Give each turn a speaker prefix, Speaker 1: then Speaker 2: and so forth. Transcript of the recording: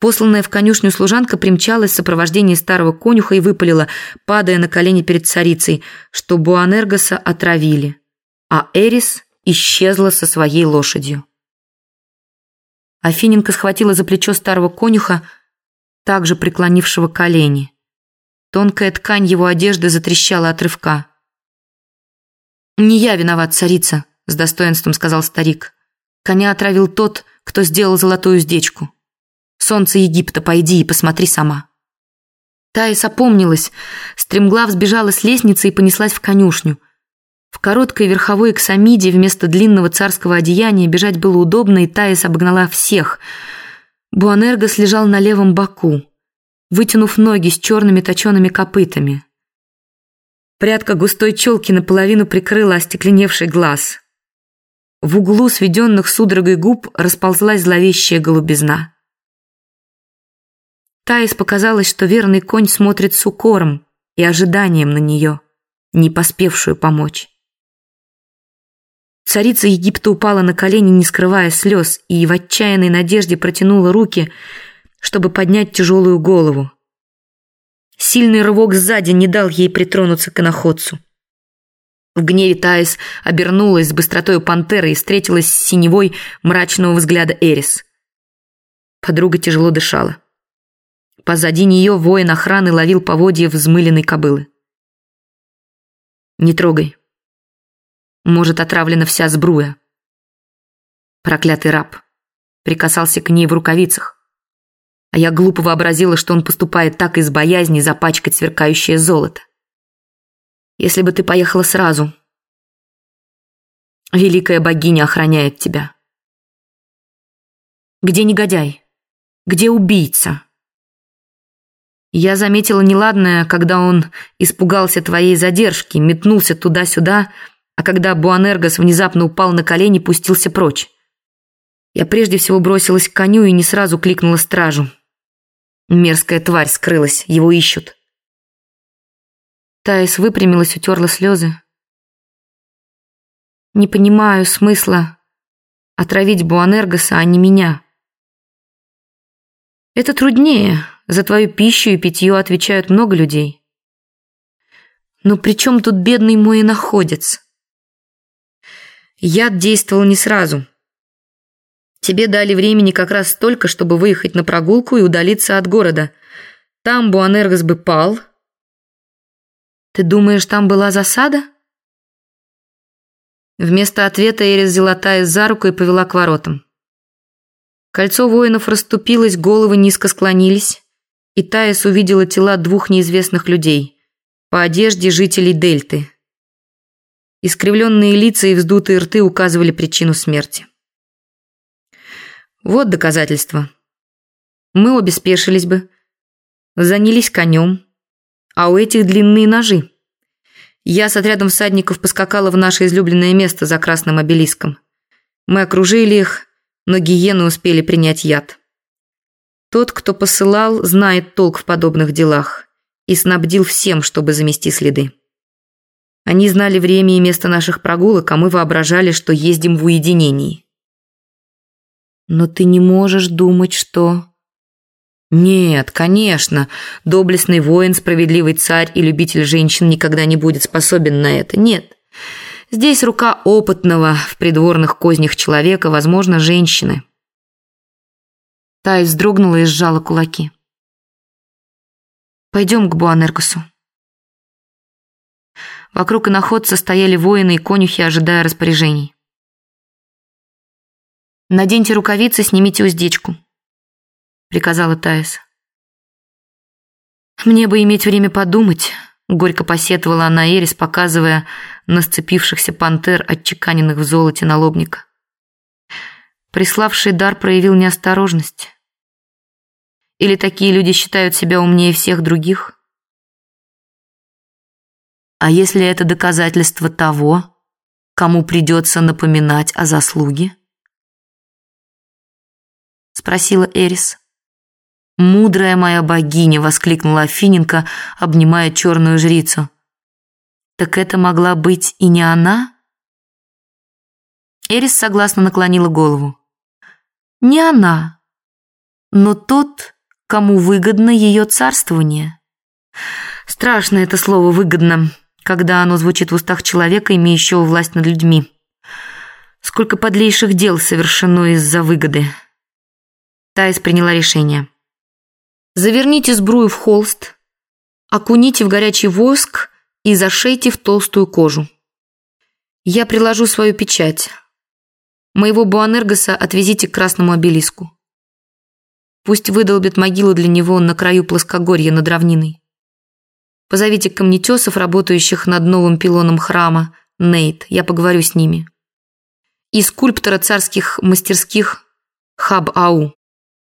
Speaker 1: Посланная в конюшню служанка примчалась в сопровождении старого конюха и выпалила, падая на колени перед царицей, что Буанергоса отравили, а Эрис исчезла со своей лошадью. Афиненко схватила за плечо старого конюха, также преклонившего колени. Тонкая ткань его одежды затрещала от рывка. «Не я виноват, царица», — с достоинством сказал старик. «Коня отравил тот, кто сделал золотую уздечку. Солнце Египта, пойди и посмотри сама». Таис опомнилась, стремглав сбежала с лестницы и понеслась в конюшню. В короткой верховой эксамиде вместо длинного царского одеяния бежать было удобно, и Таис обогнала всех. Буанергос лежал на левом боку, вытянув ноги с черными точеными копытами. Прядка густой челки наполовину прикрыла остекленевший глаз. В углу сведенных судорогой губ расползлась зловещая голубизна. Таис показалось, что верный конь смотрит с укором и ожиданием на нее, не поспевшую помочь. Царица Египта упала на колени, не скрывая слез, и в отчаянной надежде протянула руки, чтобы поднять тяжелую голову. Сильный рывок сзади не дал ей притронуться к иноходцу. В гневе Таис обернулась с быстротой пантеры и встретилась с синевой мрачного взгляда Эрис. Подруга тяжело дышала. Позади нее воин охраны ловил поводья взмыленной кобылы. «Не трогай», может, отравлена вся сбруя. Проклятый раб. Прикасался к ней в рукавицах. А я глупо вообразила, что он поступает так из боязни запачкать сверкающее золото. Если бы ты поехала сразу. Великая богиня охраняет тебя. Где негодяй? Где убийца? Я заметила неладное, когда он испугался твоей задержки, метнулся туда-сюда, а когда Буанергос внезапно упал на колени, пустился прочь. Я прежде всего бросилась к коню и не сразу кликнула стражу. Мерзкая тварь скрылась, его ищут. Таис выпрямилась, утерла слезы. Не понимаю смысла отравить Буанергоса, а не меня. Это труднее. За твою пищу и питье отвечают много людей. Но при чем тут бедный мой находец? Яд действовал не сразу. Тебе дали времени как раз столько, чтобы выехать на прогулку и удалиться от города. Там Буанергос бы пал. Ты думаешь, там была засада? Вместо ответа Эрис взяла Таис за руку и повела к воротам. Кольцо воинов расступилось, головы низко склонились, и Таис увидела тела двух неизвестных людей, по одежде жителей Дельты. Искривленные лица и вздутые рты указывали причину смерти. Вот доказательства. Мы обе спешились бы, занялись конем, а у этих длинные ножи. Я с отрядом всадников поскакала в наше излюбленное место за красным обелиском. Мы окружили их, но гиены успели принять яд. Тот, кто посылал, знает толк в подобных делах и снабдил всем, чтобы замести следы. Они знали время и место наших прогулок, а мы воображали, что ездим в уединении. Но ты не можешь думать, что... Нет, конечно, доблестный воин, справедливый царь и любитель женщин никогда не будет способен на это. Нет. Здесь рука опытного в придворных кознях человека, возможно, женщины. Тай вздрогнула и сжала кулаки. «Пойдем к Буанеркусу», Вокруг иноходца стояли воины и конюхи, ожидая распоряжений. «Наденьте рукавицы, снимите уздечку», — приказала Таис. «Мне бы иметь время подумать», — горько посетовала она Эрис, показывая на сцепившихся пантер, отчеканенных в золоте налобника. Приславший дар проявил неосторожность. Или такие люди считают себя умнее всех других? А если это доказательство того, кому придется напоминать о заслуге? Спросила Эрис. «Мудрая моя богиня!» — воскликнула Афиненко, обнимая черную жрицу. «Так это могла быть и не она?» Эрис согласно наклонила голову. «Не она. но тот, кому выгодно ее царствование. Страшно это слово «выгодно», когда оно звучит в устах человека, имеющего власть над людьми. Сколько подлейших дел совершено из-за выгоды. Таис приняла решение. Заверните сбрую в холст, окуните в горячий воск и зашейте в толстую кожу. Я приложу свою печать. Моего Буанергоса отвезите к красному обелиску. Пусть выдолбит могилу для него на краю плоскогорья над равниной. Позовите камнетесов, работающих над новым пилоном храма, Нейт, я поговорю с ними. И скульптора царских мастерских Хаб-Ау.